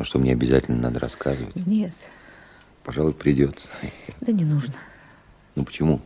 Ну что, мне обязательно надо рассказывать? Нет. Пожалуй, придется. Да не нужно. Ну почему?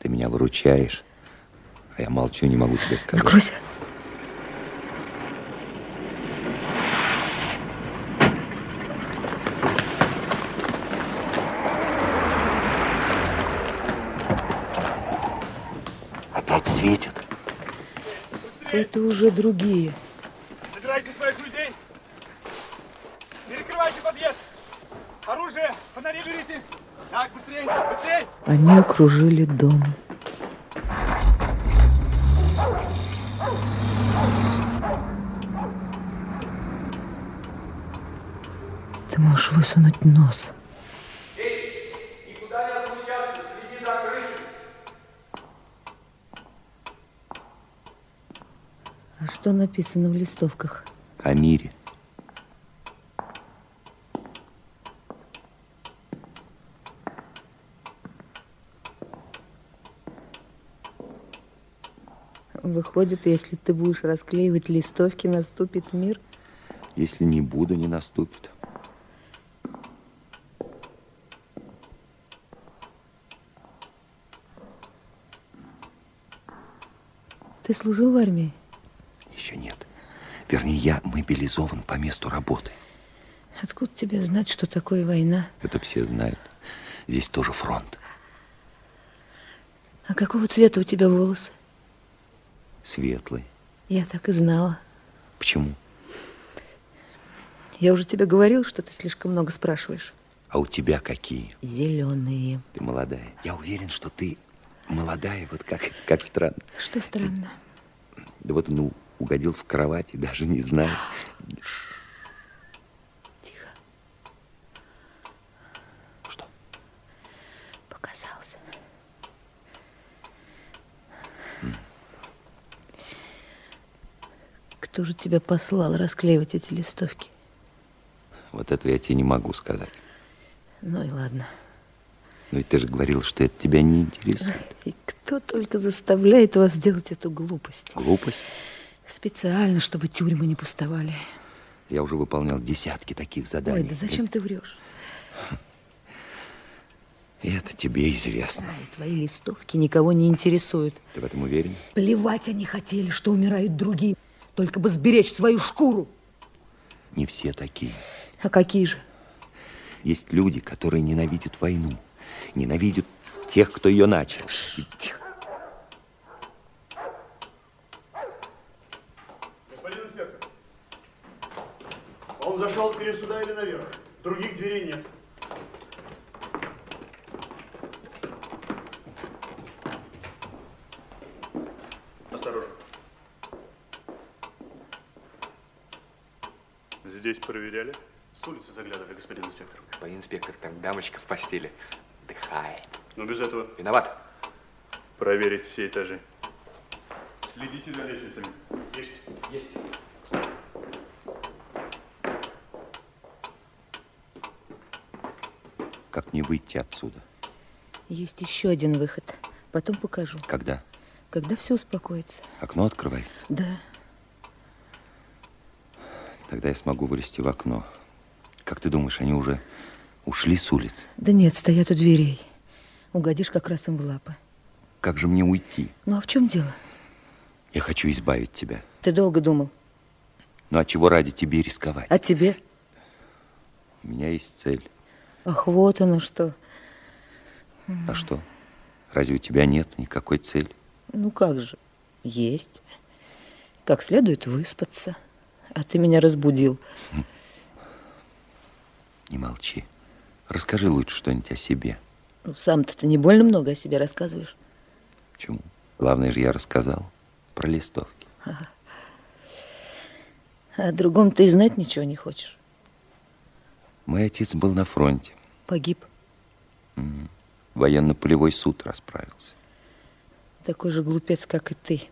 Ты меня выручаешь, а я молчу, не могу тебе сказать. Накройся. Опять светит. Это уже другие. Оружие, фонари берите. Так, быстрее, быстрее. Они окружили дом. Ты можешь высунуть нос. Никуда не отлучаться, следи за крышей. А что написано в листовках? О мире. Выходит, если ты будешь расклеивать листовки, наступит мир. Если не буду, не наступит. Ты служил в армии? Еще нет. Вернее, я мобилизован по месту работы. Откуда тебе знать, что такое война? Это все знают. Здесь тоже фронт. А какого цвета у тебя волосы? Светлый. Я так и знала. Почему? Я уже тебе говорил, что ты слишком много спрашиваешь. А у тебя какие? Зеленые. Ты молодая. Я уверен, что ты молодая, вот как, как странно. Что странно? Да вот, ну, угодил в кровать и даже не знаю. Тихо. Что? Показался. Кто же тебя послал расклеивать эти листовки? Вот этого я тебе не могу сказать. Ну и ладно. Но ведь ты же говорил, что это тебя не интересует. И кто только заставляет вас делать эту глупость? Глупость. Специально, чтобы тюрьмы не пустовали. Я уже выполнял десятки таких заданий. Ой, да зачем ты врешь? И это тебе известно. Ай, твои листовки никого не интересуют. Ты в этом уверен? Плевать они хотели, что умирают другие. Только бы сберечь свою шкуру. Не все такие. А какие же? Есть люди, которые ненавидят войну. Ненавидят тех, кто ее начал. Тихо. Господин инспектор, он зашел теперь сюда или наверх? Других дверей нет. Осторожно. Здесь проверяли? С улицы заглядывали, господин инспектор. Господин инспектор, там дамочка в постели дыхает. Но без этого Виноват. проверить все этажи. Следите за лестницами. Есть. Есть. как мне выйти отсюда? Есть еще один выход. Потом покажу. Когда? Когда все успокоится. Окно открывается. Да. Тогда я смогу вылезти в окно. Как ты думаешь, они уже ушли с улицы? Да нет, стоят у дверей. Угодишь как раз им в лапы. Как же мне уйти? Ну а в чем дело? Я хочу избавить тебя. Ты долго думал. Ну а чего ради тебе рисковать? А тебе? У меня есть цель. Ах, вот оно что. А что? Разве у тебя нет никакой цели? Ну как же? Есть. Как следует выспаться. А ты меня разбудил. Не молчи. Расскажи лучше что-нибудь о себе. Ну, сам-то ты не больно много о себе рассказываешь. Почему? Главное же я рассказал про листовки. А о другом ты и знать ничего не хочешь. Мой отец был на фронте. Погиб. Военно-полевой суд расправился. Такой же глупец, как и ты.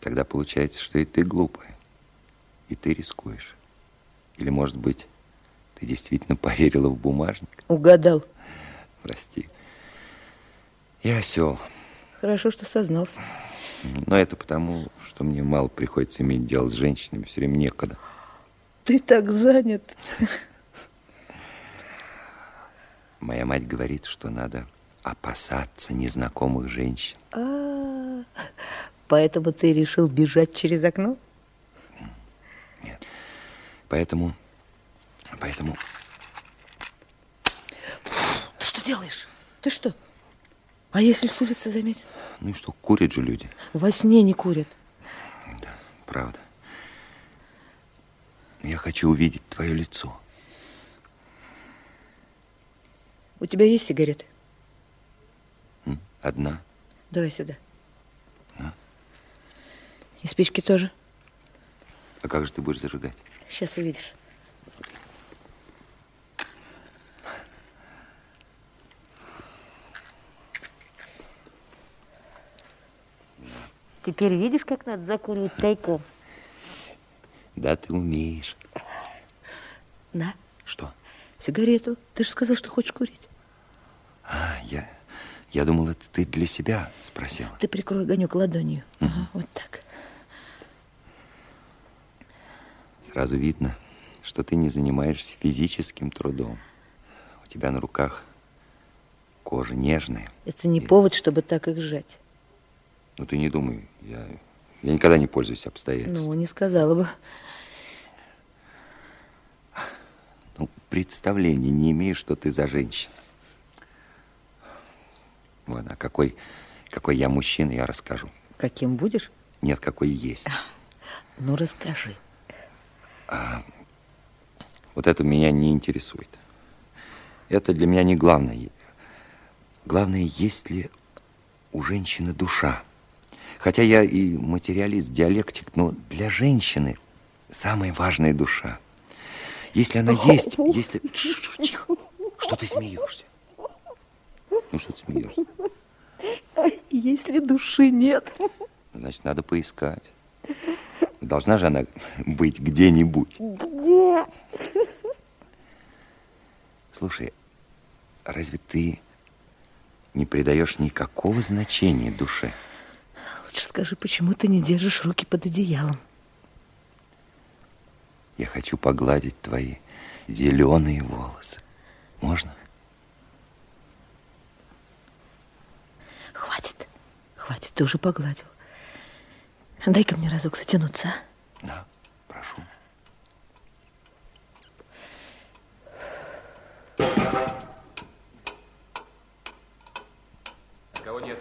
Тогда получается, что и ты глупая. И ты рискуешь. Или, может быть, ты действительно поверила в бумажник? Угадал. Прости. Я осел. Хорошо, что сознался. Но это потому, что мне мало приходится иметь дело с женщинами, все время некогда. Ты так занят. Моя мать говорит, что надо опасаться незнакомых женщин. А, -а, -а. поэтому ты решил бежать через окно? Поэтому, поэтому... Ты что делаешь? Ты что? А если с улицы заметят? Ну и что, курят же люди. Во сне не курят. Да, правда. Я хочу увидеть твое лицо. У тебя есть сигареты? Одна. Давай сюда. На. И спички тоже. А как же ты будешь зажигать? Сейчас увидишь. Теперь видишь, как надо закуривать тайком? Да, ты умеешь. На. Что? Сигарету. Ты же сказал, что хочешь курить. А, я, я думал, это ты для себя спросила. Ты прикрой огонек ладонью. Угу. Ага, вот так. Сразу видно, что ты не занимаешься физическим трудом. У тебя на руках кожа нежная. Это не и... повод, чтобы так их сжать. Ну, ты не думай. Я, я никогда не пользуюсь обстоятельствами. Ну, не сказала бы. Ну, представления не имею, что ты за женщина. Ладно, а какой, какой я мужчина, я расскажу. Каким будешь? Нет, какой есть. Ну, расскажи. А, вот это меня не интересует. Это для меня не главное. Главное, есть ли у женщины душа. Хотя я и материалист, диалектик, но для женщины самая важная душа. Если она есть, если... Тихо, что ты смеешься? Ну, что ты смеешься? Если души нет. Значит, надо поискать. Должна же она быть где-нибудь. Где? Слушай, разве ты не придаешь никакого значения душе? Лучше скажи, почему ты не держишь руки под одеялом? Я хочу погладить твои зеленые волосы. Можно? Хватит. Хватит, ты уже погладил. Дай-ка мне разок затянуться, а? Да, прошу. Кого нет?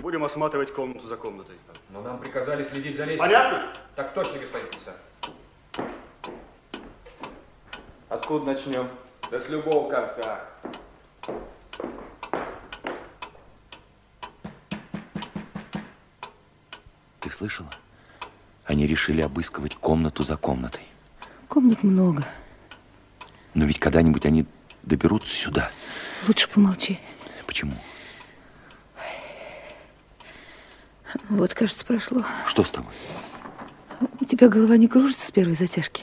Будем осматривать комнату за комнатой. Но нам приказали следить за лестницей. Понятно? Так точно, господин комиссар. Откуда начнем? Да с любого конца. Ты слышала? Они решили обыскивать комнату за комнатой. Комнат много. Но ведь когда-нибудь они доберутся сюда. Лучше помолчи. Почему? Вот, кажется, прошло. Что с тобой? У тебя голова не кружится с первой затяжки?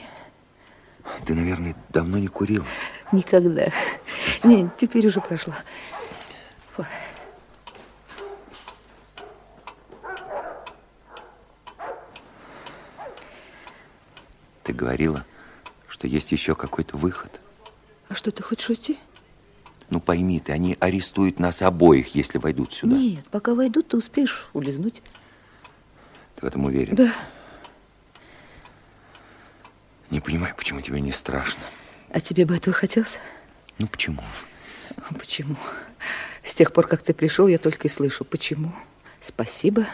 Ты, наверное, давно не курил. Никогда. Нет, теперь уже прошло. Фу. Ты говорила, что есть еще какой-то выход. А что, ты хочешь уйти? Ну, пойми ты, они арестуют нас обоих, если войдут сюда. Нет, пока войдут, ты успеешь улизнуть. Ты в этом уверен? Да. Не понимаю, почему тебе не страшно. А тебе бы этого хотелось? Ну, почему? Почему? С тех пор, как ты пришел, я только и слышу. Почему? Спасибо,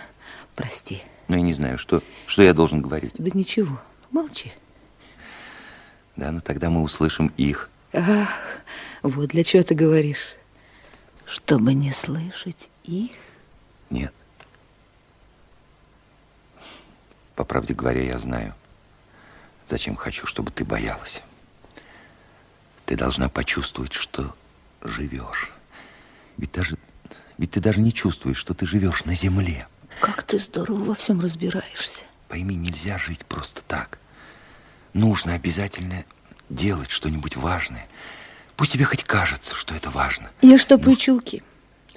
прости. Ну, я не знаю, что, что я должен говорить. Да ничего, молчи. Да, ну тогда мы услышим их. Ах, вот для чего ты говоришь. Чтобы не слышать их? Нет. По правде говоря, я знаю, зачем хочу, чтобы ты боялась. Ты должна почувствовать, что живешь. Ведь даже, ведь ты даже не чувствуешь, что ты живешь на земле. Как ты здорово во всем разбираешься. Пойми, нельзя жить просто так. Нужно обязательно делать что-нибудь важное. Пусть тебе хоть кажется, что это важно. Я штопаю Но... чулки.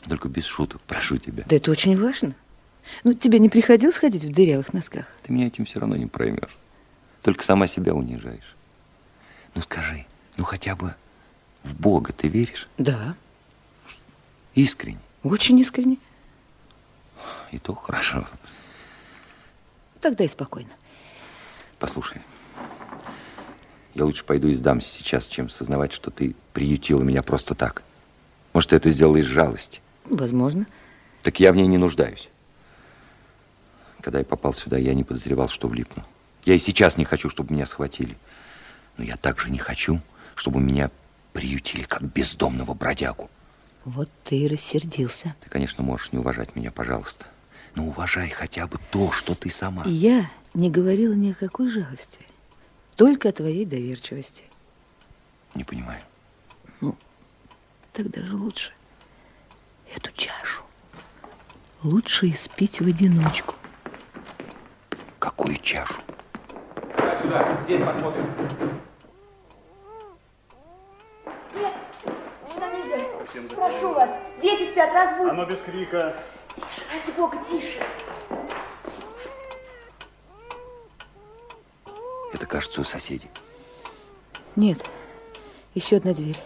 Только без шуток, прошу тебя. Да это очень важно. Ну, тебе не приходилось ходить в дырявых носках? Ты меня этим все равно не проймешь. Только сама себя унижаешь. Ну скажи, ну хотя бы в Бога ты веришь? Да. Искренне? Очень искренне. И то хорошо. Тогда и спокойно. Послушай, я лучше пойду и сдамся сейчас, чем сознавать, что ты приютила меня просто так. Может, ты это сделала из жалости. Возможно. Так я в ней не нуждаюсь. Когда я попал сюда, я не подозревал, что влипну. Я и сейчас не хочу, чтобы меня схватили. Но я также не хочу, чтобы меня приютили как бездомного бродягу. Вот ты и рассердился. Ты, конечно, можешь не уважать меня, пожалуйста. Но уважай хотя бы то, что ты сама. Я не говорила ни о какой жалости. Только о твоей доверчивости. Не понимаю. Ну, тогда же лучше эту чашу. Лучше испить в одиночку. Какую чашу? Давай сюда, здесь посмотрим. Нет, сюда нельзя. Прошу вас, дети спят, разбудите. Ну без крика. Тише, ради бога, тише. Кажется, у соседей. Нет, еще одна дверь.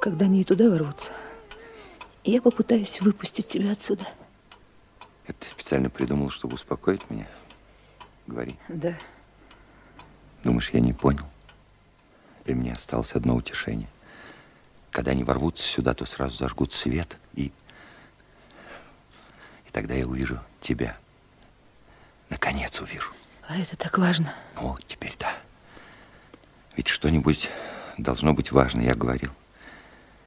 Когда они и туда ворвутся, я попытаюсь выпустить тебя отсюда. Это ты специально придумал, чтобы успокоить меня? Говори. Да. Думаешь, я не понял? И мне осталось одно утешение. Когда они ворвутся сюда, то сразу зажгут свет, и... И тогда я увижу тебя. Наконец увижу. А это так важно. О, теперь да. Ведь что-нибудь должно быть важно, я говорил.